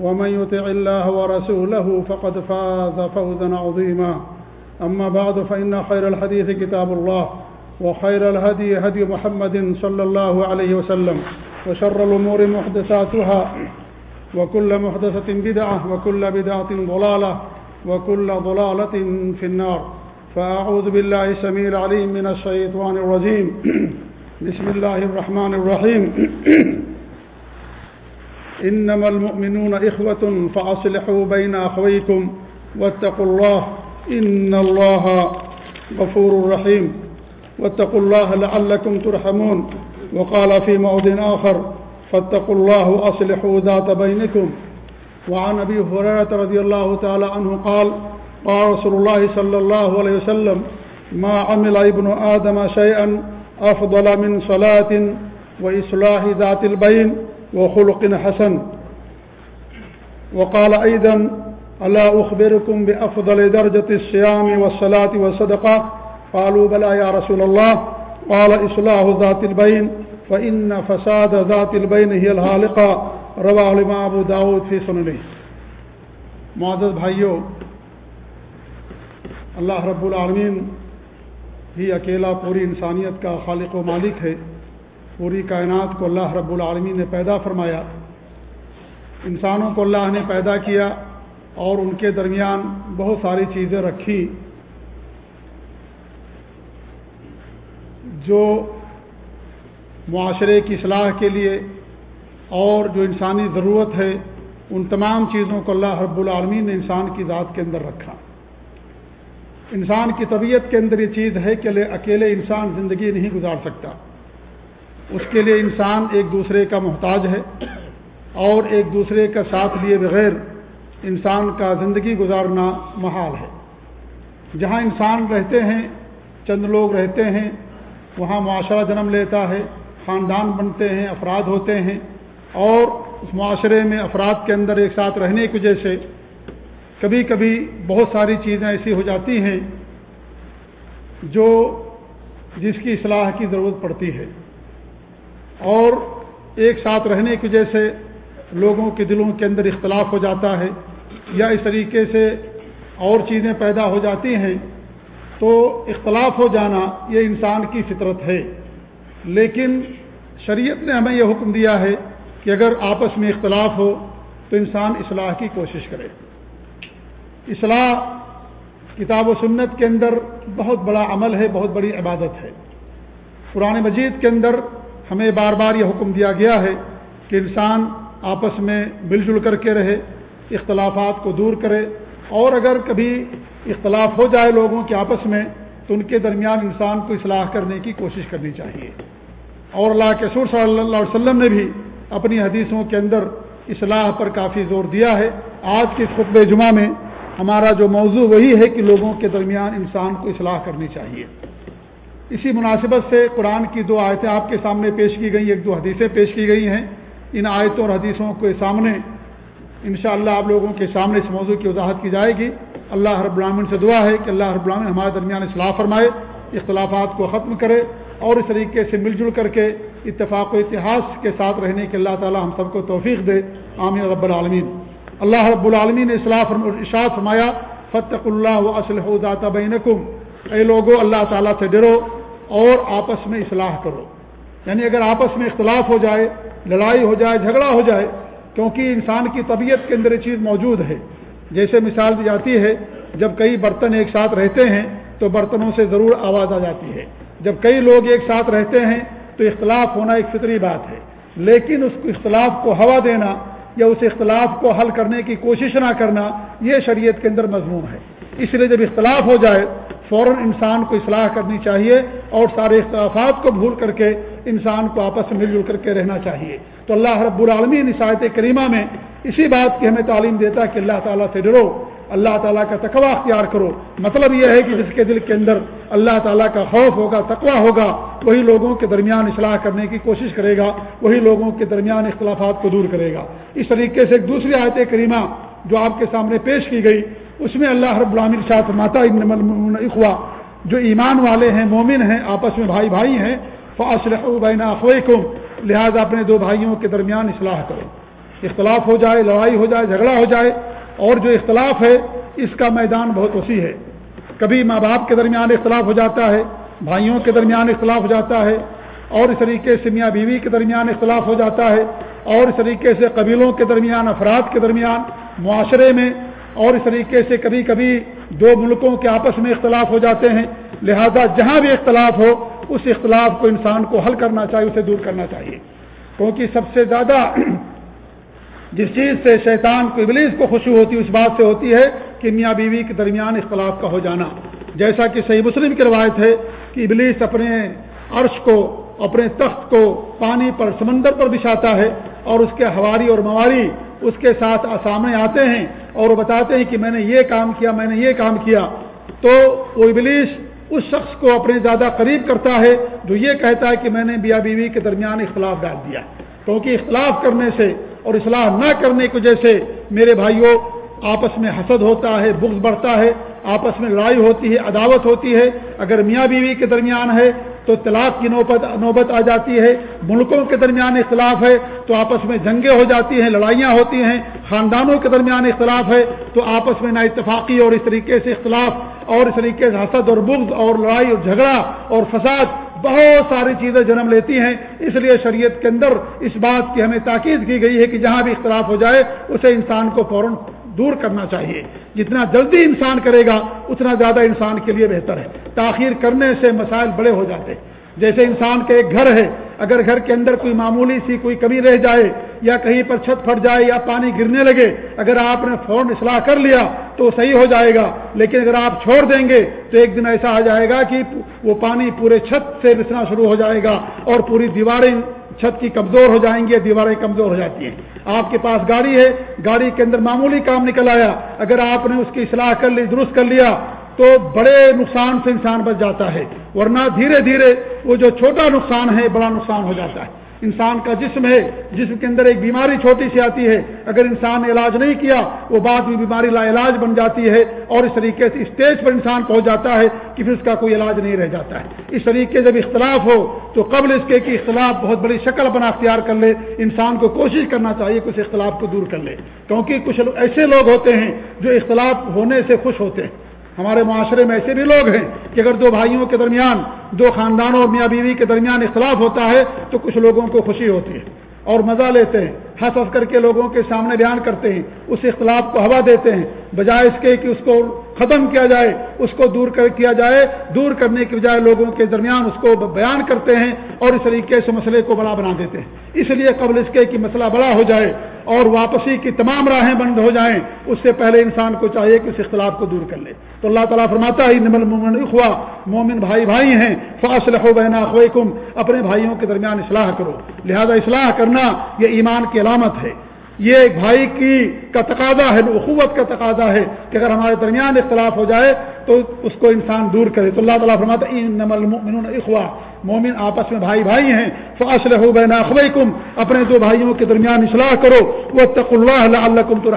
ومن يطع الله ورسوله فقد فاز فوزا عظيما. أما بعد، فإن خير الحديث كتاب الله، وخير الهدي هدي محمد صلى الله عليه وسلم، وشر الأمور محدثاتها، وكل محدثة بدعة، وكل بدعة ضلالة، وكل ضلالة في النار. فأعوذ بالله سميع العليم من الشيطان الرجيم. بسم الله الرحمن الرحيم. إنما المؤمنون إخوة فأصلحوا بين أخويكم واتقوا الله إن الله غفور رحيم. واتقوا الله لعلكم ترحمون. وقال في موضع آخر، فاتقوا الله وأصلحوا ذات بينكم. وعن أبي هريرة رضي الله تعالى عنه قال قال رسول الله صلى الله عليه وسلم، ما عمل ابن آدم شيئا أفضل من صلاة وإصلاح ذات البين. وخلق حسن. وقال أيضا ألا أخبركم بأفضل درجة الصيام والصلاة والصدقة? قالوا بلى يا رسول الله. قال إصلاح ذات البين، فإن فساد ذات البين هي الهالقة روا علماء ابو داود فی سننے معزز بھائیوں اللہ رب العالمین ہی اکیلا پوری انسانیت کا خالق و مالک ہے۔ پوری کائنات کو اللہ رب العالمین نے پیدا فرمایا۔ انسانوں کو اللہ نے پیدا کیا اور ان کے درمیان بہت ساری چیزیں رکھی۔ جو معاشرے کی اصلاح کے لیے اور جو انسانی ضرورت ہے، ان تمام چیزوں کو اللہ رب العالمین نے انسان کی ذات کے اندر رکھا۔ انسان کی طبیعت کے اندر یہ چیز ہے کہ اکیلے انسان زندگی نہیں گزار سکتا۔ اس کے لیے انسان ایک دوسرے کا محتاج ہے اور ایک دوسرے کا ساتھ لیے بغیر انسان کا زندگی گزارنا محال ہے۔ جہاں انسان رہتے ہیں، چند لوگ رہتے ہیں، وہاں معاشرہ جنم لیتا ہے، خاندان بنتے ہیں، افراد ہوتے ہیں، اور اس معاشرے میں افراد کے اندر ایک ساتھ رہنے کی وجہ سے کبھی کبھی بہت ساری چیزیں ایسی ہو جاتی ہیں جو جس کی اصلاح کی ضرورت پڑتی ہے۔ اور ایک ساتھ رہنے کی وجہ سے لوگوں کے دلوں کے اندر اختلاف ہو جاتا ہے یا اس طریقے سے اور چیزیں پیدا ہو جاتی ہیں، تو اختلاف ہو جانا یہ انسان کی فطرت ہے۔ لیکن شریعت نے ہمیں یہ حکم دیا ہے کہ اگر آپس میں اختلاف ہو تو انسان اصلاح کی کوشش کرے۔ اصلاح کتاب و سنت کے اندر بہت بڑا عمل ہے، بہت بڑی عبادت ہے۔ قرآن مجید کے اندر ہمیں بار بار یہ حکم دیا گیا ہے کہ انسان آپس میں مل جل کر کے رہے، اختلافات کو دور کرے اور اگر کبھی اختلاف ہو جائے لوگوں کے آپس میں، تو ان کے درمیان انسان کو اصلاح کرنے کی کوشش کرنی چاہیے۔ اور اللہ کے سور صلی اللہ علیہ وسلم نے بھی اپنی حدیثوں کے اندر اصلاح پر کافی زور دیا ہے۔ آج کے خطب جمعہ میں ہمارا جو موضوع وہی ہے کہ لوگوں کے درمیان انسان کو اصلاح کرنی چاہیے۔ اسی مناسبت سے قرآن کی دو آیتیں آپ کے سامنے پیش کی گئی ایک دو حدیثیں پیش کی گئی ہیں۔ ان آیتوں اور حدیثوں کے سامنے انشاءاللہ اللہ آپ لوگوں کے سامنے اس موضوع کی وضاحت کی جائے گی۔ اللہ رب العالمین سے دعا ہے کہ اللہ رب العالمین ہمارے درمیان اصلاح فرمائے، اختلافات کو ختم کرے اور اس طریقے سے مل جل کر کے اتفاق و اتحاس کے ساتھ رہنے کے اللہ تعالی ہم سب کو توفیق دے۔ آمین رب العالمین۔ اللہ رب العالمین نے اصلاح اشاعت فرمایا فتق اللہ و اسلحات بینکم اے لوگوں اللہ تعالیٰ سے ڈرو۔ اور آپس میں اصلاح کرو۔ یعنی اگر آپس میں اختلاف ہو جائے، لڑائی ہو جائے، جھگڑا ہو جائے، کیونکہ انسان کی طبیعت کے اندر یہ چیز موجود ہے۔ جیسے مثال دی جاتی ہے، جب کئی برتن ایک ساتھ رہتے ہیں، تو برتنوں سے ضرور آواز آ جاتی ہے۔ جب کئی لوگ ایک ساتھ رہتے ہیں، تو اختلاف ہونا ایک فطری بات ہے۔ لیکن اس اختلاف کو ہوا دینا یا اس اختلاف کو حل کرنے کی کوشش نہ کرنا، یہ شریعت کے اندر مضمون ہے۔ اس لیے جب اختلاف ہو جائے، فوراً انسان کو اصلاح کرنی چاہیے اور سارے اختلافات کو بھول کر کے انسان کو آپس میں مل جل کر کے رہنا چاہیے۔ تو اللہ رب العالمین نسایت کریمہ میں اسی بات کی ہمیں تعلیم دیتا ہے کہ اللہ تعالیٰ سے ڈرو، اللہ تعالیٰ کا تقوی اختیار کرو۔ مطلب یہ ہے کہ جس کے دل کے اندر اللہ تعالیٰ کا خوف ہوگا، تقوی ہوگا، وہی لوگوں کے درمیان اصلاح کرنے کی کوشش کرے گا، وہی لوگوں کے درمیان اختلافات کو دور کرے گا۔ اس طریقے سے ایک دوسری آیت کریمہ جو آپ کے سامنے پیش کی گئی اس میں اللہ رب العامر شاہ ماتا اخوا جو ایمان والے ہیں، مومن ہیں، آپس میں بھائی بھائی ہیں فاصل بین کو لہٰذا اپنے دو بھائیوں کے درمیان اصلاح کرو۔ اختلاف ہو جائے، لڑائی ہو جائے، جھگڑا ہو جائے، اور جو اختلاف ہے، اس کا میدان بہت وسیع ہے۔ کبھی ماں باپ کے درمیان اختلاف ہو جاتا ہے، بھائیوں کے درمیان اختلاف ہو جاتا ہے، اور اس طریقے سے میاں بیوی کے درمیان اختلاف ہو جاتا ہے، اور اس طریقے سے قبیلوں کے درمیان، افراد کے درمیان، معاشرے میں اور اس طریقے سے کبھی کبھی دو ملکوں کے آپس میں اختلاف ہو جاتے ہیں، لہذا جہاں بھی اختلاف ہو، اس اختلاف کو انسان کو حل کرنا چاہیے، اسے دور کرنا چاہیے۔ کیونکہ سب سے زیادہ جس چیز سے شیطان کو، ابلیس کو خوشی ہوتی ہے اس بات سے ہوتی ہے کہ میاں بیوی کے درمیان اختلاف کا ہو جانا۔ جیسا کہ صحیح مسلم کی روایت ہے کہ ابلیس اپنے عرش کو، اپنے تخت کو پانی پر سمندر پر بچھاتا ہے اور اس کے ہواری اور مواری اس کے ساتھ سامنے آتے ہیں اور وہ بتاتے ہیں کہ میں نے یہ کام کیا، میں نے یہ کام کیا۔ تو وہ ابلیس اس شخص کو اپنے زیادہ قریب کرتا ہے جو یہ کہتا ہے کہ میں نے بیا بیوی کے درمیان اختلاف ڈال دیا۔ کیونکہ اختلاف کرنے سے اور اصلاح نہ کرنے کی وجہ سے میرے بھائیوں، آپس میں حسد ہوتا ہے، بغض بڑھتا ہے، آپس میں لڑائی ہوتی ہے، عداوت ہوتی ہے۔ اگر میاں بیوی کے درمیان ہے تو طلاق کی نوبت نوبت آ جاتی ہے۔ ملکوں کے درمیان اختلاف ہے تو آپس میں جنگیں ہو جاتی ہیں، لڑائیاں ہوتی ہیں، خاندانوں کے درمیان اختلاف ہے تو آپس میں نا اتفاقی اور اس طریقے سے اختلاف اور اس طریقے سے حسد اور بغض اور لڑائی اور جھگڑا اور فساد بہت ساری چیزیں جنم لیتی ہیں۔ اس لیے شریعت کے اندر اس بات کی ہمیں تاکید کی گئی ہے کہ جہاں بھی اختلاف ہو جائے، اسے انسان کو فوراً دور کرنا چاہیے۔ جتنا جلدی انسان کرے گا، اتنا زیادہ انسان کے لیے بہتر ہے۔ تاخیر کرنے سے مسائل بڑے ہو جاتے ہیں۔ جیسے انسان کا ایک گھر ہے، اگر گھر کے اندر کوئی معمولی سی کوئی کمی رہ جائے، یا کہیں پر چھت پھٹ جائے، یا پانی گرنے لگے، اگر آپ نے فون اصلاح کر لیا تو صحیح ہو جائے گا۔ لیکن اگر آپ چھوڑ دیں گے تو ایک دن ایسا آ جائے گا کہ وہ پانی پورے چھت سے رسنا شروع ہو جائے گا اور پوری دیواریں چھت کی کمزور ہو جائیں گی دیواریں کمزور ہو جاتی ہیں۔ آپ کے پاس گاڑی ہے، گاڑی کے اندر معمولی کام نکل آیا۔ اگر آپ نے اس کی اصلاح کر لی، درست کر لیا، تو بڑے نقصان سے انسان بچ جاتا ہے۔ ورنہ دھیرے دھیرے وہ جو چھوٹا نقصان ہے، بڑا نقصان ہو جاتا ہے۔ انسان کا جسم ہے، جسم کے اندر ایک بیماری چھوٹی سی آتی ہے۔ اگر انسان نے علاج نہیں کیا، وہ بعد میں بیماری لا علاج بن جاتی ہے اور اس طریقے سے اسٹیج پر انسان پہنچ جاتا ہے کہ پھر اس کا کوئی علاج نہیں رہ جاتا ہے۔ اس طریقے جب اختلاف ہو، تو قبل اس کے کہ اختلاف بہت بڑی شکل بنا اختیار کر لے، انسان کو کوشش کرنا چاہیے کہ اس اختلاف کو دور کر لے۔ کیونکہ کچھ ایسے لوگ ہوتے ہیں جو اختلاف ہونے سے خوش ہوتے ہیں۔ ہمارے معاشرے میں ایسے بھی لوگ ہیں کہ اگر دو بھائیوں کے درمیان، دو خاندانوں اور میاں بیوی کے درمیان اختلاف ہوتا ہے، تو کچھ لوگوں کو خوشی ہوتی ہے اور مزہ لیتے ہیں، ہنس ہنس کر کے لوگوں کے سامنے بیان کرتے ہیں، اس اختلاف کو ہوا دیتے ہیں۔ بجائے اس کے کہ اس کو ختم کیا جائے، اس کو دور کر کیا جائے، دور کرنے کی بجائے لوگوں کے درمیان اس کو بیان کرتے ہیں اور اس طریقے سے مسئلے کو بڑا بنا دیتے ہیں۔ اس لیے قبل اس کے کہ مسئلہ بڑا ہو جائے اور واپسی کی تمام راہیں بند ہو جائیں، اس سے پہلے انسان کو چاہیے کہ اس اختلاف کو دور کر لے۔ تو اللہ تعالیٰ فرماتا ہی نمل مومن اخوا مومن بھائی بھائی ہیں فاصل ہو بہنا خوکم اپنے بھائیوں کے درمیان اصلاح کرو۔ لہذا اصلاح کرنا یہ ایمان کی علامت ہے۔ یہ ایک بھائی کی کا تقاضا ہے، اخوت کا تقاضا ہے کہ اگر ہمارے درمیان اختلاف ہو جائے تو اس کو انسان دور کرے۔ تو اللہ تعالیٰ فرماتا اخوا مومن آپس میں بھائی بھائی ہیں۔ فاصل ہو بین اخوکم اپنے دو بھائیوں کے درمیان اصلاح کرو۔ وہ تق اللہ اللہ کم تو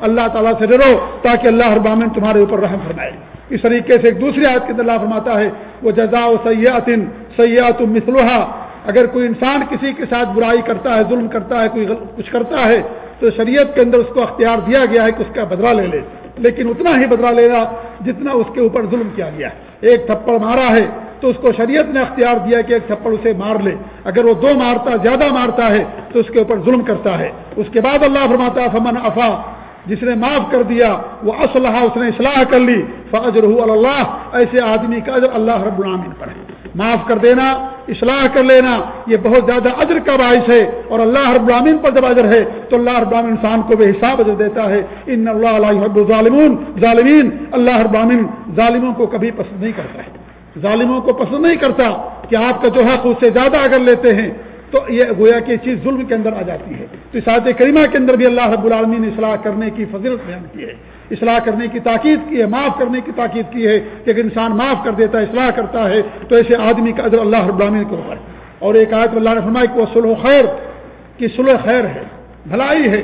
اللہ تعالیٰ سے ڈرو تاکہ اللہ ابامن تمہارے اوپر رحم فرمائے۔ اس طریقے سے ایک دوسری آیت کے اللہ فرماتا ہے وہ جزا و سیاحت سیاحت مسلحہ اگر کوئی انسان کسی کے ساتھ برائی کرتا ہے، ظلم کرتا ہے، کوئی کچھ کرتا ہے، تو شریعت کے اندر اس کو اختیار دیا گیا ہے کہ اس کا بدلہ لے لے۔ لیکن اتنا ہی بدلہ لے گا جتنا اس کے اوپر ظلم کیا گیا ہے۔ ایک تھپڑ مارا ہے تو اس کو شریعت نے اختیار دیا کہ ایک تھپڑ اسے مار لے۔ اگر وہ دو مارتا، زیادہ مارتا ہے تو اس کے اوپر ظلم کرتا ہے۔ اس کے بعد اللہ فرماتا فمن افا جس نے معاف کر دیا، وہ اسلحہ اس نے اصلاح کر لی فضر اللہ، ایسے آدمی کا اجر اللہ رب العامن پر ہے۔ معاف کر دینا، اصلاح کر لینا، یہ بہت زیادہ اجر کا باعث ہے۔ اور اللہ رب العامین پر جب اجر ہے، تو اللہ رب العامن انسان کو بے حساب اجر دیتا ہے۔ ان اللہ علیہ ظالمون ظالمین، اللہ رب العامن ظالموں کو کبھی پسند نہیں کرتا ہے۔ ظالموں کو پسند نہیں کرتا کہ آپ کا جو حق اس سے زیادہ اگر لیتے ہیں، تو یہ گویا کہ چیز ظلم کے اندر آ جاتی ہے۔ تو کریمہ کے اندر بھی اللہ رب العالمین نے اصلاح کرنے کی فضیلت بیان کی ہے، اصلاح کرنے کی تاکید کی ہے، معاف کرنے کی تاکید کی ہے۔ کہ اگر انسان معاف کر دیتا ہے، اصلاح کرتا ہے، تو ایسے آدمی کا ادر اللہ رب العالمین کے اوپر اور ایک آیت اللہ نے فرمایا کہ وہ سلو خیر کی سلو خیر ہے، بھلائی ہے۔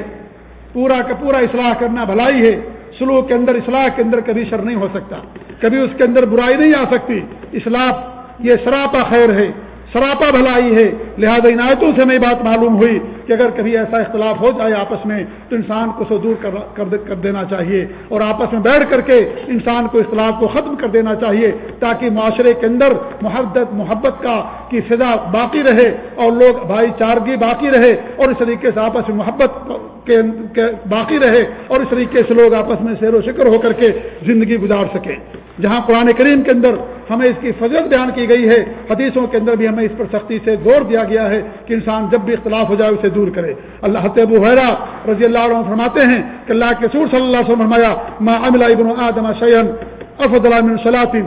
پورا کا پورا اصلاح کرنا بھلائی ہے۔ سلو کے اندر، اصلاح کے اندر کبھی شر نہیں ہو سکتا۔ کبھی اس کے اندر برائی نہیں آ سکتی۔ اصلاح، یہ سراپا خیر ہے۔ سراپا بھلائی ہے۔ لہذا عنایتوں سے میں بات معلوم ہوئی کہ اگر کبھی ایسا اختلاف ہو جائے آپس میں، تو انسان کو سو دور کر دینا چاہیے اور آپس میں بیٹھ کر کے انسان کو اختلاف کو ختم کر دینا چاہیے تاکہ معاشرے کے اندر محبت محبت کا کی فضا باقی رہے اور لوگ بھائی چارگی باقی رہے اور اس طریقے سے آپس میں محبت کے باقی رہے اور اس طریقے سے لوگ آپس میں سیر و شکر ہو کر کے زندگی گزار سکیں۔ جہاں قرآن کریم کے اندر ہمیں اس کی فضرت بیان کی گئی ہے، حدیثوں کے اندر بھی ہمیں اس پر سختی سے زور دیا گیا ہے کہ انسان جب بھی اختلاف ہو جائے اسے دور کرے۔ اللہ حتب حیرا رضی اللہ عنہ فرماتے ہیں کہ اللہ کے سور صلی اللہ وسلم فرمایا، ما عمل ابن آدم شیئن افضل من صلاة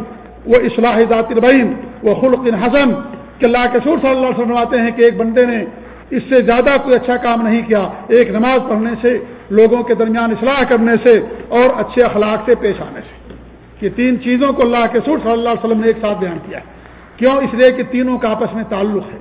وہ اصلاح ذات البین وہ خلق حسن. کہ اللہ کے سور صلی اللہ علیہ وسلم فرماتے ہیں کہ ایک بندے نے اس سے زیادہ کوئی اچھا کام نہیں کیا، ایک نماز پڑھنے سے، لوگوں کے درمیان اصلاح کرنے سے اور اچھے اخلاق سے پیش آنے سے۔ کہ تین چیزوں کو اللہ کے سور صلی اللہ علیہ وسلم نے ایک ساتھ بیان کیا کیوں؟ اس لیے کہ تینوں کا آپس میں تعلق ہے۔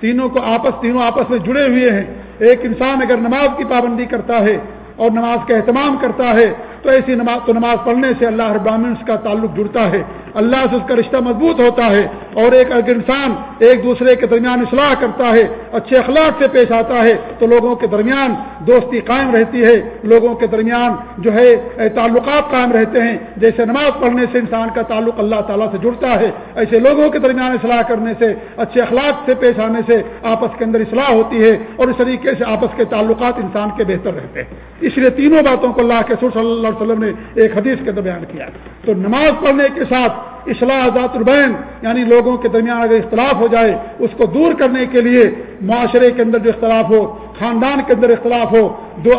تینوں کو آپس، تینوں آپس میں جڑے ہوئے ہیں۔ ایک انسان اگر نماز کی پابندی کرتا ہے اور نماز کا اہتمام کرتا ہے، تو ایسی نماز، تو نماز پڑھنے سے اللہ ابراہین کا تعلق جڑتا ہے۔ اللہ سے اس کا رشتہ مضبوط ہوتا ہے اور ایک اگر انسان ایک دوسرے کے درمیان اصلاح کرتا ہے، اچھے اخلاق سے پیش آتا ہے، تو لوگوں کے درمیان دوستی قائم رہتی ہے۔ لوگوں کے درمیان جو ہے تعلقات قائم رہتے ہیں۔ جیسے نماز پڑھنے سے انسان کا تعلق اللہ تعالیٰ سے جڑتا ہے، ایسے لوگوں کے درمیان اصلاح کرنے سے، اچھے اخلاق سے پیش آنے سے آپس کے اندر اصلاح ہوتی ہے اور اس طریقے سے آپس کے تعلقات انسان کے بہتر رہتے ہیں۔ اس لیے تینوں باتوں کو اللہ کے سر صلی اللہ علیہ وسلم نے ایک حدیث کے اندر بیان کیا۔ تو نماز پڑھنے کے ساتھ اصلاح ذات البین یعنی لوگوں کے درمیان اگر اختلاف ہو جائے، اس کو دور کرنے کے لیے معاشرے کے اندر جو اختلاف ہو، خاندان کے اندر اختلاف ہو، دو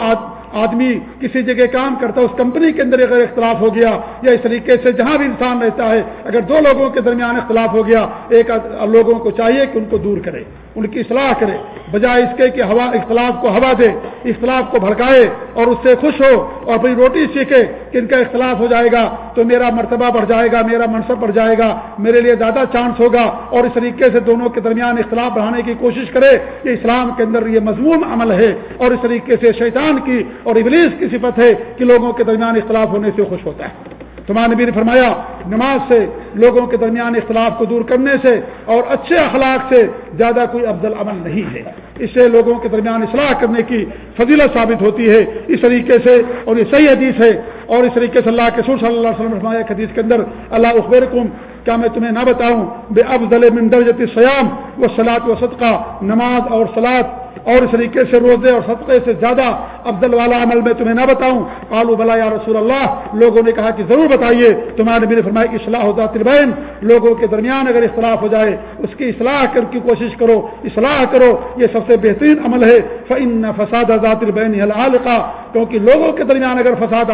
آدمی کسی جگہ کام کرتا ہے، اس کمپنی کے اندر اگر اختلاف ہو گیا، یا اس طریقے سے جہاں بھی انسان رہتا ہے، اگر دو لوگوں کے درمیان اختلاف ہو گیا، ایک لوگوں کو چاہیے کہ ان کو دور کرے۔ ان کی اصلاح کرے، بجائے اس کے کہ ہوا، اختلاف کو ہوا دے، اختلاف کو بھڑکائے اور اس سے خوش ہو اور اپنی روٹی سیکھے کہ ان کا اختلاف ہو جائے گا تو میرا مرتبہ بڑھ جائے گا، میرا منصب بڑھ جائے گا، میرے لیے زیادہ چانس ہوگا اور اس طریقے سے دونوں کے درمیان اختلاف بڑھانے کی کوشش کرے۔ کہ اسلام کے اندر یہ مضمون عمل ہے اور اس طریقے سے شیطان کی اور ابلیس کی صفت ہے کہ لوگوں کے درمیان اختلاف ہونے سے خوش ہوتا ہے۔ تمہارے نبی نے فرمایا، نماز سے لوگوں کے درمیان اختلاف کو دور کرنے سے اور اچھے اخلاق سے زیادہ کوئی افضل عمل نہیں ہے۔ اس سے لوگوں کے درمیان اصلاح کرنے کی فضیلت ثابت ہوتی ہے۔ اس طریقے سے اور یہ صحیح حدیث ہے۔ اور اس طریقے سے اللہ کے سور صلی اللہ علیہ وسلم حدیث کے اندر، اللہ اخبر کیا میں تمہیں نہ بتاؤں، بے افضل من درجت سیام وہ سلاد و صدقہ، نماز اور سلاد اور اس طریقے سے روزے اور صدقے سے زیادہ افضل والا عمل میں تمہیں نہ بتاؤں۔ آلو بلا یا رسول اللہ، لوگوں نے کہا کہ ضرور بتائیے۔ تمہارے میرے فرمایا کہ اصلاح ہوتا تربین لوگوں کے درمیان اگر اختلاف ہو جائے، اس کی اصلاح کر کی کوشش کرو، اصلاح کرو، یہ سب سے بہترین عمل ہے۔ فن فساد آزاد البین کا کیونکہ لوگوں کے درمیان اگر فساد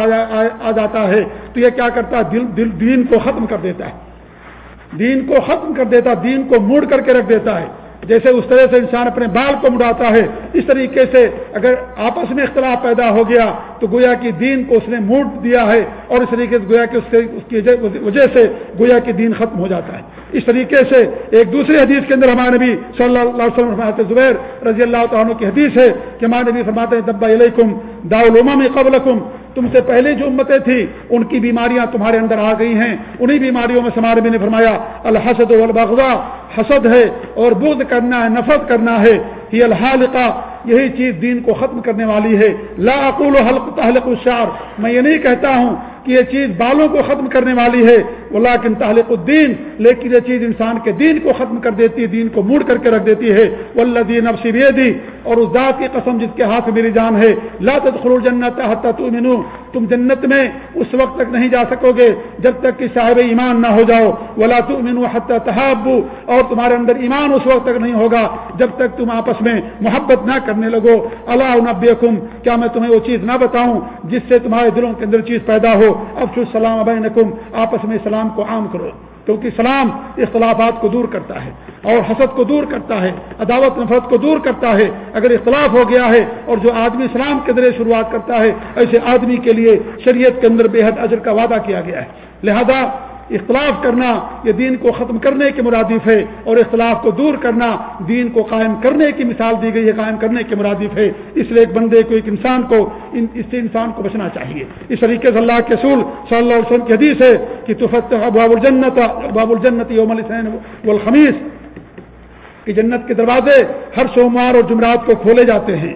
آ جاتا ہے، تو یہ کیا کرتا ہے؟ دل دل، دین کو ختم کر دیتا ہے۔ دین کو ختم کر دیتا دین کو موڑ کر کے رکھ دیتا ہے۔ جیسے اس طرح سے انسان اپنے بال کو مڑاتا ہے، اس طریقے سے اگر آپس میں اختلاف پیدا ہو گیا تو گویا کی دین کو اس نے موڑ دیا ہے اور اس طریقے سے گویا کہ اس اس کی وجہ سے گویا کی دین ختم ہو جاتا ہے۔ اس طریقے سے ایک دوسرے حدیث کے اندر ہمارے نبی صلی اللہ علیہ وسلم فرماتے زبیر رضی اللہ تعالیٰ کی حدیث ہے کہ ہمارے نبی فرماتے ہیں دبا علیکم داولما میں قبل تم سے پہلے جو امتیں تھیں، ان کی بیماریاں تمہارے اندر آ گئی ہیں۔ انہی بیماریوں میں سمار میں نے فرمایا، الحسد والبغضا حسد ہے اور بدھ کرنا ہے، نفرت کرنا ہے۔ یہ الحالقہ، یہی چیز دین کو ختم کرنے والی ہے۔ لا اقول حلق تحلق الشعر۔ میں یہ نہیں کہتا ہوں کہ یہ چیز بالوں کو ختم کرنے والی ہے اللہ کن تعلق الدین، لیکن یہ چیز انسان کے دین کو ختم کر دیتی ہے، دین کو موڑ کر کے رکھ دیتی ہے۔ واللہ دین اب دی اور اس ذات کی قسم جس کے ہاتھ میری جان ہے۔ لا تدخلوا الجنت حتى تؤمنوا۔ تم جنت میں اس وقت تک نہیں جا سکو گے جب تک کہ صاحب ایمان نہ ہو جاؤ۔ ولا تؤمنوا حتى تحابوا۔ اور تمہارے اندر ایمان اس وقت تک نہیں ہوگا جب تک تم آپس میں محبت نہ کرنے لگو۔ اللہ نبیکم کیا میں تمہیں وہ چیز نہ بتاؤں جس سے تمہارے دلوں کے اندر چیز پیدا ہو؟ اب شو سلام بینکم، آپس میں اسلام کو عام کرو۔ کیونکہ اسلام اختلافات کو دور کرتا ہے اور حسد کو دور کرتا ہے، عداوت، نفرت کو دور کرتا ہے۔ اگر اختلاف ہو گیا ہے اور جو آدمی اسلام کے ذریعے شروعات کرتا ہے، ایسے آدمی کے لیے شریعت کے اندر بے حد اجر کا وعدہ کیا گیا ہے۔ لہذا اختلاف کرنا یہ دین کو ختم کرنے کے مرادف ہے اور اختلاف کو دور کرنا دین کو قائم کرنے کی مثال دی گئی ہے، قائم کرنے کے مرادف ہے۔ اس لیے ایک بندے کو، ایک انسان کو اس سے انسان کو بچنا چاہیے۔ اس طریقے سے اللہ کے سول صلی اللہ علیہ وسلم کی حدیث ہے کہ تفت باب الجنت باب الجنت یوم الحسین والخمیس کہ جنت کے دروازے ہر سوموار اور جمعرات کو کھولے جاتے ہیں۔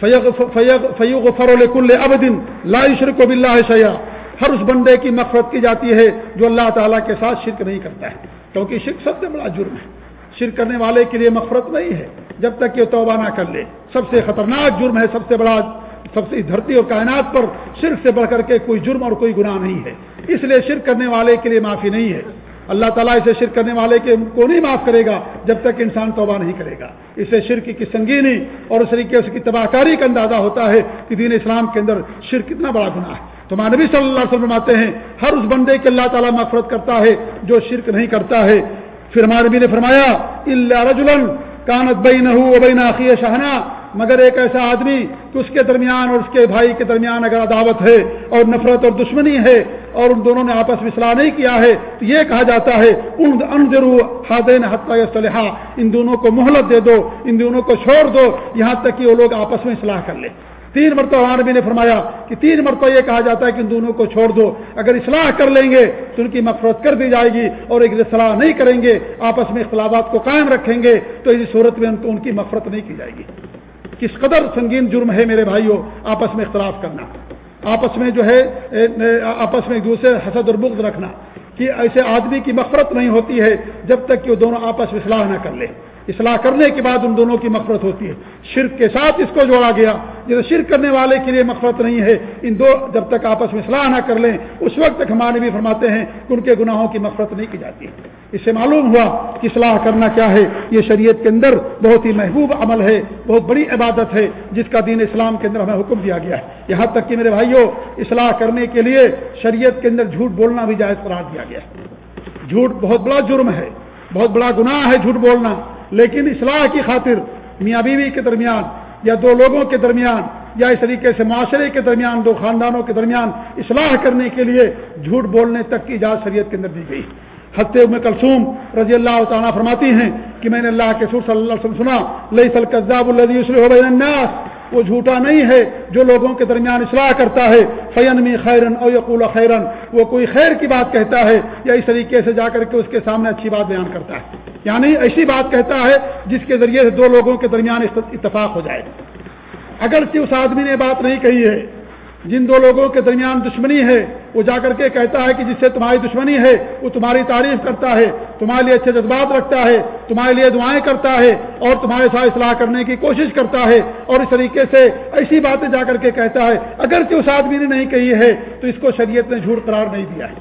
فیوغ فرول کل ابدن لا شرک و بلّہ شیا ہر اس بندے کی مفرت کی جاتی ہے جو اللہ تعالیٰ کے ساتھ شرک نہیں کرتا ہے۔ کیونکہ شرک سب سے بڑا جرم ہے۔ شرک کرنے والے کے لیے مفرت نہیں ہے۔ جب تک کہ توبہ نہ کر لے۔ سب سے خطرناک جرم ہے سب سے بڑا سب سے دھرتی اور کائنات پر شرک سے بڑھ کر کے کوئی جرم اور کوئی گناہ نہیں ہے۔ اس لیے شرک کرنے والے کے لیے معافی نہیں ہے۔ اللہ تعالیٰ اسے شرک کرنے والے کے کو نہیں معاف کرے گا جب تک انسان توبہ نہیں کرے گا۔ اسے شرک کی سنگینی اور اس طریقے اس کی تباہ کاری کا اندازہ ہوتا ہے کہ دین اسلام کے اندر شرک کتنا بڑا گناہ ہے۔ تو نبی صلی اللہ علیہ وسلم آتے ہیں، ہر اس بندے کے اللہ تعالیٰ مغفرت کرتا ہے جو شرک نہیں کرتا ہے۔ پھر ہمارے نے فرمایا اللہ رجولن کانت بین بین عقی شہنا مگر ایک ایسا آدمی کہ اس کے درمیان اور اس کے بھائی کے درمیان اگر عداوت ہے اور نفرت اور دشمنی ہے اور ان دونوں نے آپس میں اصلاح نہیں کیا ہے، تو یہ کہا جاتا ہے ان اندرو حادین حتیہ صلیحہ ان دونوں کو مہلت دے دو، ان دونوں کو چھوڑ دو، یہاں تک کہ وہ لوگ آپس میں اصلاح کر لیں۔ تین مرتبہ نبی نے فرمایا کہ تین مرتبہ یہ کہا جاتا ہے کہ ان دونوں کو چھوڑ دو۔ اگر اصلاح کر لیں گے تو ان کی مفرت کر دی جائے گی اور ایک اصلاح نہیں کریں گے، آپس میں اختلافات کو قائم رکھیں گے، تو اسی صورت میں ان کی مفرت نہیں کی جائے گی۔ کس قدر سنگین جرم ہے میرے بھائیوں آپس میں اختلاف کرنا، آپس میں جو ہے، آپس میں ایک دوسرے حسد اور بغض رکھنا، کہ ایسے آدمی کی مفرت نہیں ہوتی ہے جب تک کہ وہ دونوں آپس میں اصلاح نہ کر لے اصلاح کرنے کے بعد ان دونوں کی مفرت ہوتی ہے۔ شرک کے ساتھ اس کو جوڑا گیا۔ جیسے شرک کرنے والے کے لیے مفرت نہیں ہے، ان دو جب تک آپس میں اصلاح نہ کر لیں، اس وقت تک ہمارے بھی فرماتے ہیں کہ ان کے گناہوں کی مفرت نہیں کی جاتی۔ اس سے معلوم ہوا کہ اصلاح کرنا کیا ہے۔ یہ شریعت کے اندر بہت ہی محبوب عمل ہے، بہت بڑی عبادت ہے، جس کا دین اسلام کے اندر ہمیں حکم دیا گیا ہے۔ یہاں تک کہ میرے بھائیوں اصلاح کرنے کے لیے شریعت کے اندر جھوٹ بولنا بھی جائز قرار دیا گیا ہے۔ جھوٹ بہت بڑا جرم ہے، بہت بڑا گناہ ہے جھوٹ بولنا۔ لیکن اصلاح کی خاطر میاں بیوی کے درمیان یا دو لوگوں کے درمیان یا اس طریقے سے معاشرے کے درمیان، دو خاندانوں کے درمیان اصلاح کرنے کے لیے جھوٹ بولنے تک کی اجازت شریعت کے اندر دی گئی۔ حتیہ میں کلسوم رضی اللہ تعالیٰ فرماتی ہیں کہ میں نے اللہ کے سور صلی اللہ علیہ وسلم سنا لئی سلقاب الناس، وہ جھوٹا نہیں ہے جو لوگوں کے درمیان اصلاح کرتا ہے فین می خیرن او یقول خیرن، وہ کوئی خیر کی بات کہتا ہے یا اس طریقے سے جا کر کے اس کے سامنے اچھی بات بیان کرتا ہے۔ یعنی ایسی بات کہتا ہے جس کے ذریعے سے دو لوگوں کے درمیان اتفاق ہو جائے۔ اگر اس آدمی نے بات نہیں کہی ہے جن دو لوگوں کے درمیان دشمنی ہے، وہ جا کر کے کہتا ہے کہ جس سے تمہاری دشمنی ہے، وہ تمہاری تعریف کرتا ہے، تمہارے لیے اچھے جذبات رکھتا ہے، تمہارے لیے دعائیں کرتا ہے اور تمہارے ساتھ اصلاح کرنے کی کوشش کرتا ہے اور اس طریقے سے ایسی باتیں جا کر کے کہتا ہے اگر اس آدمی نے نہیں کہی ہے، تو اس کو شریعت نے جھوٹ قرار نہیں دیا ہے۔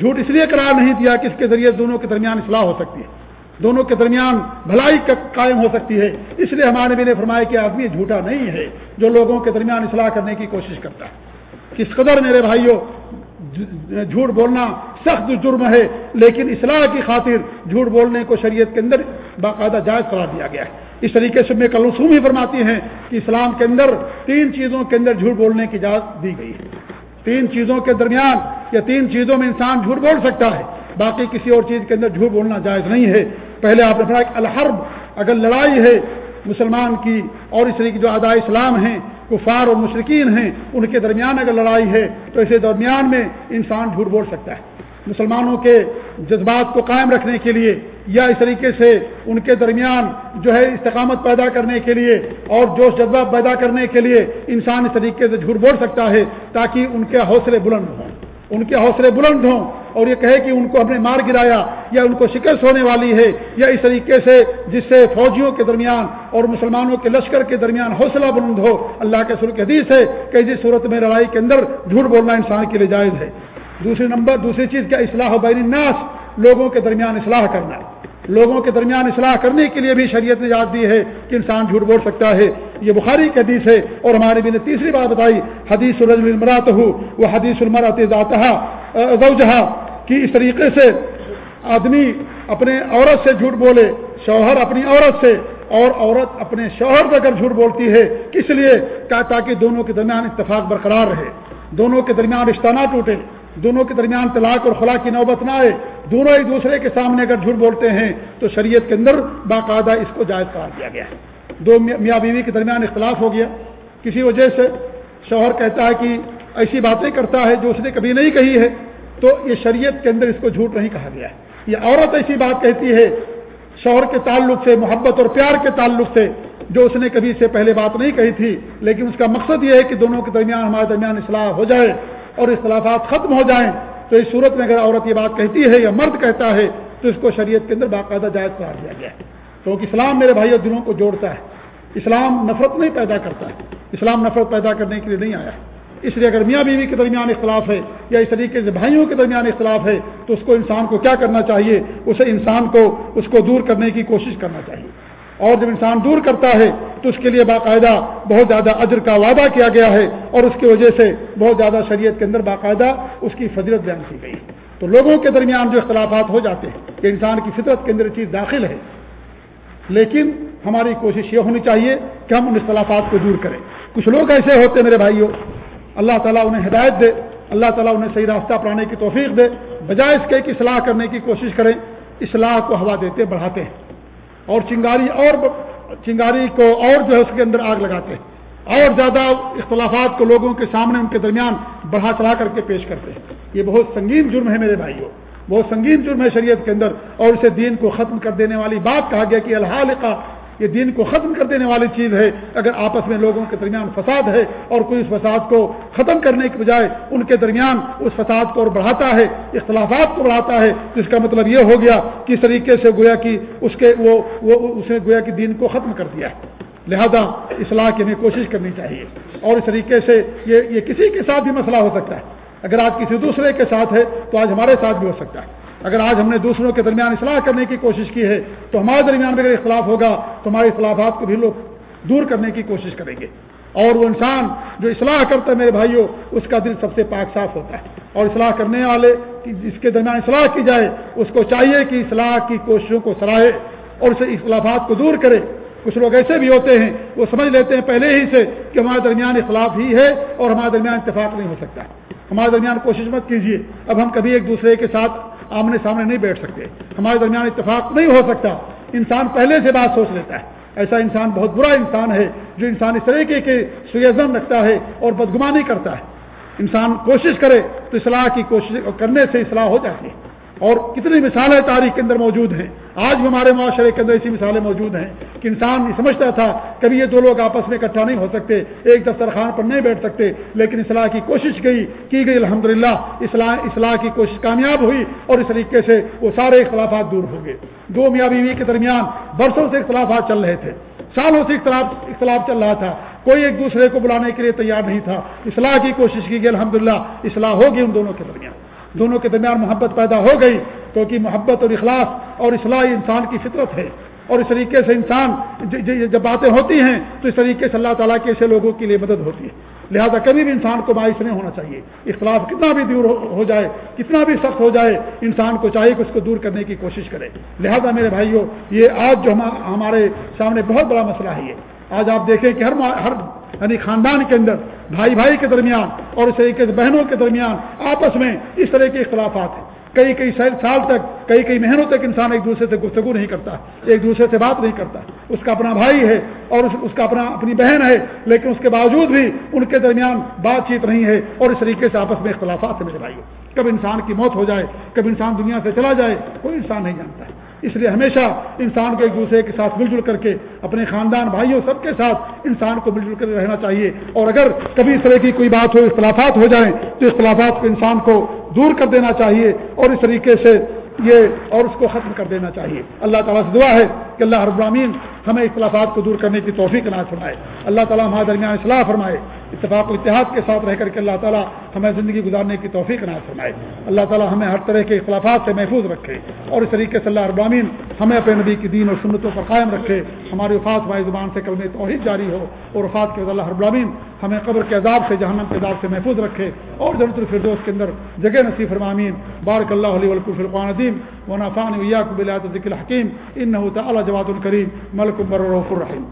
جھوٹ اس لیے قرار نہیں دیا کہ اس کے ذریعے دونوں کے درمیان اصلاح ہو سکتی ہے۔ دونوں کے درمیان بھلائی قائم ہو سکتی ہے۔ اس لیے ہمارے بھی نے فرمایا کہ آدمی جھوٹا نہیں ہے جو لوگوں کے درمیان اصلاح کرنے کی کوشش کرتا ہے۔ کس قدر میرے بھائیوں، جھوٹ بولنا سخت جرم ہے، لیکن اصلاح کی خاطر جھوٹ بولنے کو شریعت کے اندر باقاعدہ جائز قرار دیا گیا ہے۔ اس طریقے سے میں کلوسوم ہی فرماتی ہیں کہ اسلام کے اندر تین چیزوں کے اندر جھوٹ بولنے کی اجازت دی گئی ہے۔ تین چیزوں کے درمیان یا تین چیزوں میں انسان جھوٹ بول سکتا ہے، باقی کسی اور چیز کے اندر جھوٹ بولنا جائز نہیں ہے۔ پہلے آپ نے پڑھا کہ الحرب اگر لڑائی ہے مسلمان کی اور اس طریقے جو آدھا اسلام ہیں، کفار اور مشرقین ہیں، ان کے درمیان اگر لڑائی ہے تو اسے درمیان میں انسان جھوٹ بول سکتا ہے۔ مسلمانوں کے جذبات کو قائم رکھنے کے لیے یا اس طریقے سے ان کے درمیان جو ہے استقامت پیدا کرنے کے لیے اور جوش جذبہ پیدا کرنے کے لیے انسان اس طریقے سے جھوٹ بول سکتا ہے تاکہ ان کے حوصلے بلند ہوں۔ ان کے حوصلے بلند ہوں اور یہ کہے کہ ان کو ہم نے مار گرایا یا ان کو شکست ہونے والی ہے یا اس طریقے سے جس سے فوجیوں کے درمیان اور مسلمانوں کے لشکر کے درمیان حوصلہ بلند ہو۔ اللہ کے سر حدیث ہے کہ جس صورت میں لڑائی کے اندر جھوٹ بولنا انسان کے لیے جائز ہے۔ دوسری نمبر، دوسری چیز کیا؟ اصلاح بین الناس۔ لوگوں کے درمیان اصلاح کرنا لوگوں کے درمیان اصلاح کرنے کے لیے بھی شریعت نے یاد دی ہے کہ انسان جھوٹ بول سکتا ہے۔ یہ بخاری کی حدیث ہے اور ہمارے بھی نے تیسری بات بتائی، حدیث المرات ہو وہ حدیث المرات زوجہ کہ اس طریقے سے آدمی اپنے عورت سے جھوٹ بولے، شوہر اپنی عورت سے، اور عورت اپنے شوہر سے اگر جھوٹ بولتی ہے، کس لیے؟ تاکہ دونوں کے درمیان اتفاق برقرار رہے۔ دونوں کے درمیان رشتہ نہ ٹوٹے۔ دونوں کے درمیان طلاق اور خلا کی نوبت نہ آئے، دونوں ایک دوسرے کے سامنے اگر جھوٹ بولتے ہیں، تو شریعت کے اندر باقاعدہ اس کو جائز قرار دیا گیا ہے۔ دو میاں بیوی کے درمیان اختلاف ہو گیا۔ کسی وجہ سے شوہر کہتا ہے کہ ایسی باتیں کرتا ہے جو اس نے کبھی نہیں کہی ہے، تو یہ شریعت کے اندر اس کو جھوٹ نہیں کہا گیا ہے۔ یہ عورت ایسی بات کہتی ہے، شوہر کے تعلق سے، محبت اور پیار کے تعلق سے، جو اس نے کبھی سے پہلے بات نہیں کہی تھی۔ لیکن اس کا مقصد یہ ہے کہ دونوں کے درمیان، ہمارے درمیان اصلاح ہو جائے۔ اور اختلافات ختم ہو جائیں تو اس صورت میں اگر عورت یہ بات کہتی ہے یا مرد کہتا ہے تو اس کو شریعت کے اندر باقاعدہ جائز قرار دیا گیا ہے۔ کیونکہ اسلام میرے بھائی اور دلوں کو جوڑتا ہے۔ اسلام نفرت نہیں پیدا کرتا ہے۔ اسلام نفرت پیدا کرنے کے لیے نہیں آیا ہے۔ اس لیے اگر میاں بیوی کے درمیان اختلاف ہے یا اس طریقے سے بھائیوں کے درمیان اختلاف ہے تو اس کو انسان کو کیا کرنا چاہیے؟ اسے انسان کو، اس کو دور کرنے کی کوشش کرنا چاہیے۔ اور جب انسان دور کرتا ہے تو اس کے لیے باقاعدہ بہت زیادہ اجر کا وعدہ کیا گیا ہے اور اس کی وجہ سے بہت زیادہ شریعت کے اندر باقاعدہ اس کی فضرت بیان کی گئی۔ تو لوگوں کے درمیان جو اختلافات ہو جاتے ہیں کہ انسان کی فطرت کے اندر چیز داخل ہے، لیکن ہماری کوشش یہ ہونی چاہیے کہ ہم ان اختلافات کو دور کریں۔ کچھ لوگ ایسے ہوتے میرے بھائیوں اللہ تعالیٰ انہیں ہدایت دے، اللہ تعالیٰ انہیں صحیح راستہ اپنانے کی توفیق دے، بجائے اس کے کہ اصلاح کرنے کی کوشش کریں، اصلاح کو ہوا دیتے بڑھاتے ہیں۔ اور چنگاری اور چنگاری کو اور جو ہے اس کے اندر آگ لگاتے ہیں۔ اور زیادہ اختلافات کو لوگوں کے سامنے ان کے درمیان بڑھا چڑھا کر کے پیش کرتے ہیں۔ یہ بہت سنگین جرم ہے میرے بھائیوں۔ بہت سنگین جرم ہے شریعت کے اندر اور اسے دین کو ختم کر دینے والی بات کہا گیا کہ الحال کا یہ دین کو ختم کر دینے والی چیز ہے۔ اگر آپس میں لوگوں کے درمیان فساد ہے اور کوئی اس فساد کو ختم کرنے کے بجائے ان کے درمیان اس فساد کو اور بڑھاتا ہے، اختلافات کو بڑھاتا ہے، تو اس کا مطلب یہ ہو گیا کہ اس طریقے سے گویا کہ اس کے وہ وہ اس نے گویا کہ دین کو ختم کر دیا ہے۔ لہذا اصلاح کی ہمیں کوشش کرنی چاہیے۔ اور اس طریقے سے یہ یہ کسی کے ساتھ بھی مسئلہ ہو سکتا ہے۔ اگر آج کسی دوسرے کے ساتھ ہے تو آج ہمارے ساتھ بھی ہو سکتا ہے۔ اگر آج ہم نے دوسروں کے درمیان اصلاح کرنے کی کوشش کی ہے، تو ہمارے درمیان میں اگر اختلاف ہوگا، تو ہمارے اختلافات کو بھی لوگ دور کرنے کی کوشش کریں گے۔ اور وہ انسان جو اصلاح کرتا ہے میرے بھائیوں اس کا دل سب سے پاک صاف ہوتا ہے۔ اور اصلاح کرنے والے جس کے درمیان اصلاح کی جائے، اس کو چاہیے کہ اصلاح کی کوششوں کو سراہے اور اسے اختلافات کو دور کرے۔ کچھ لوگ ایسے بھی ہوتے ہیں، وہ سمجھ لیتے ہیں پہلے ہی سے کہ ہمارے درمیان اخلاف ہی ہے اور ہمارے درمیان اتفاق نہیں ہو سکتا۔ ہمارے درمیان کوشش مت کیجیے اب ہم کبھی ایک دوسرے کے ساتھ آمنے سامنے نہیں بیٹھ سکتے۔ ہمارے درمیان اتفاق نہیں ہو سکتا۔ انسان پہلے سے بات سوچ لیتا ہے۔ ایسا انسان بہت برا انسان ہے جو انسان اس طریقے کے سویزم رکھتا ہے اور بدگمانی کرتا ہے۔ انسان کوشش کرے تو اصلاح کی کوشش کرنے سے اصلاح ہو جاتی ہے۔ اور کتنی مثالیں تاریخ کے اندر موجود ہیں۔ آج بھی ہمارے معاشرے کے اندر ایسی مثالیں موجود ہیں کہ انسان نہیں سمجھتا تھا کبھی یہ دو لوگ آپس میں اکٹھا نہیں ہو سکتے، ایک دفترخوان پر نہیں بیٹھ سکتے، لیکن اصلاح کی کوشش گئی کی گئی الحمد للہ اصلاح اصلاح کی کوشش کامیاب ہوئی اور اس طریقے سے وہ سارے اختلافات دور ہو گئے۔ دو میاں بیوی کے درمیان برسوں سے اختلافات چل رہے تھے، سالوں سے اختلاف اختلاف چل رہا تھا۔ کوئی ایک دوسرے کو بلانے کے لیے تیار نہیں تھا۔ اصلاح کی کوشش کی گئی الحمد للہ اصلاح ہوگی ان دونوں کے درمیان۔ دونوں کے درمیان محبت پیدا ہو گئی کیونکہ محبت اور اخلاص اور اصلاح انسان کی فطرت ہے اور اس طریقے سے انسان جی- جی- جی- جب باتیں ہوتی ہیں تو اس طریقے سے اللہ تعالیٰ کے ایسے لوگوں کے لیے مدد ہوتی ہے۔ لہذا کبھی بھی انسان کو باعث نہیں ہونا چاہیے۔ اختلاف کتنا بھی دور ہو جائے، کتنا بھی سخت ہو جائے، انسان کو چاہیے کہ اس کو دور کرنے کی کوشش کرے۔ لہذا میرے بھائیوں، یہ آج جو ہمارے سامنے بہت بڑا مسئلہ ہے یہ۔ آج آپ دیکھیں کہ ہر ہر یعنی خاندان کے اندر، بھائی بھائی کے درمیان اور اس طریقے سے بہنوں کے درمیان آپس میں اس طرح کے اختلافات ہیں۔ کئی کئی سال تک، کئی کئی مہینوں تک انسان ایک دوسرے سے گفتگو نہیں کرتا، ایک دوسرے سے بات نہیں کرتا۔ اس کا اپنا بھائی ہے اور اس کا اپنا، اپنی بہن ہے، لیکن اس کے باوجود بھی ان کے درمیان بات چیت نہیں ہے اور اس طریقے سے آپس میں اختلافات سے مل رہی کب انسان کی موت ہو جائے، کب انسان دنیا سے چلا جائے، کوئی انسان نہیں جانتا۔ ہے اس لیے ہمیشہ انسان کو ایک دوسرے کے ساتھ مل جل کر کے، اپنے خاندان بھائیوں سب کے ساتھ انسان کو مل جل کر رہنا چاہیے۔ اور اگر کبھی اس طرح کی کوئی بات ہو، اختلافات ہو جائیں، تو اختلافات کو انسان کو دور کر دینا چاہیے اور اس طریقے سے یہ اور اس کو ختم کر دینا چاہیے۔ اللہ تعالیٰ سے دعا ہے کہ اللہ رب العالمین ہمیں اختلافات کو دور کرنے کی توفیق نہ فرمائے۔ اللہ تعالیٰ ہمارے درمیان اصلاح فرمائے۔ اتفاق و اتحاد کے ساتھ رہ کر کے اللہ تعالیٰ ہمیں زندگی گزارنے کی توفیق نہ فرمائے۔ اللہ تعالیٰ ہمیں ہر طرح کے اختلافات سے محفوظ رکھے اور اس طریقے سے اللہ ابامین ہمیں اپنے نبی کی دین اور سنتوں پر قائم رکھے۔ ہماری وفات وائی زبان سے کل توحید جاری ہو اور وفات کے اللہ ابامین ہمیں قبر کے عذاب سے، جہنم کے عذاب سے محفوظ رکھے اور جنت الفردوس کے اندر جگہ نصیب فرمامین بارک اللہ علیہ ولکف القان عدیم ونفعني ویاک بلاد الذكر حکیم إنه تعالى جواد الکریم ملک الرحيم